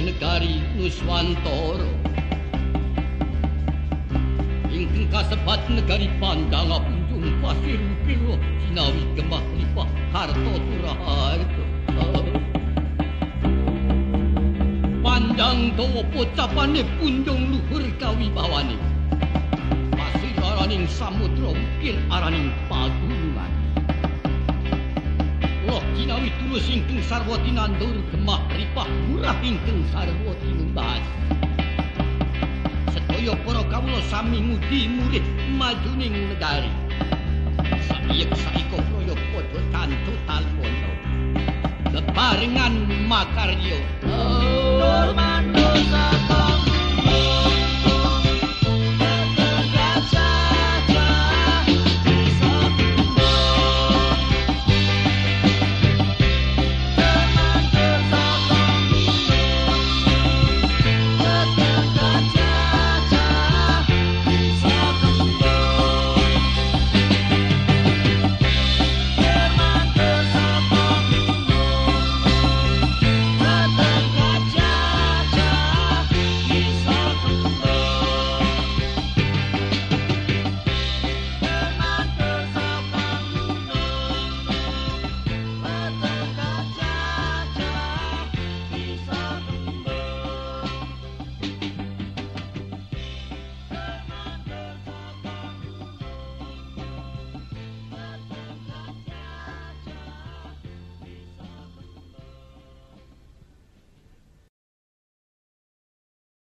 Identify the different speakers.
Speaker 1: Negari Nuswantara. Ingkang kasebat negari Pandang punjung pasir pira sinawi gemah lipah harta turaharta. Pandang dawa pocapane punjung luhur kawibawane. Pasir araning samudra ukir araning pagunungan. Loh kinawi tulus ingkang sarwa tinandur gemah ripah murah ingkang sarwa tinumbas. Sedaya para kawula sami ngudi murid majuning negari. Samiyek saiko proyo padha tantu talpono. Bebarengan makarya.
Speaker 2: Mandur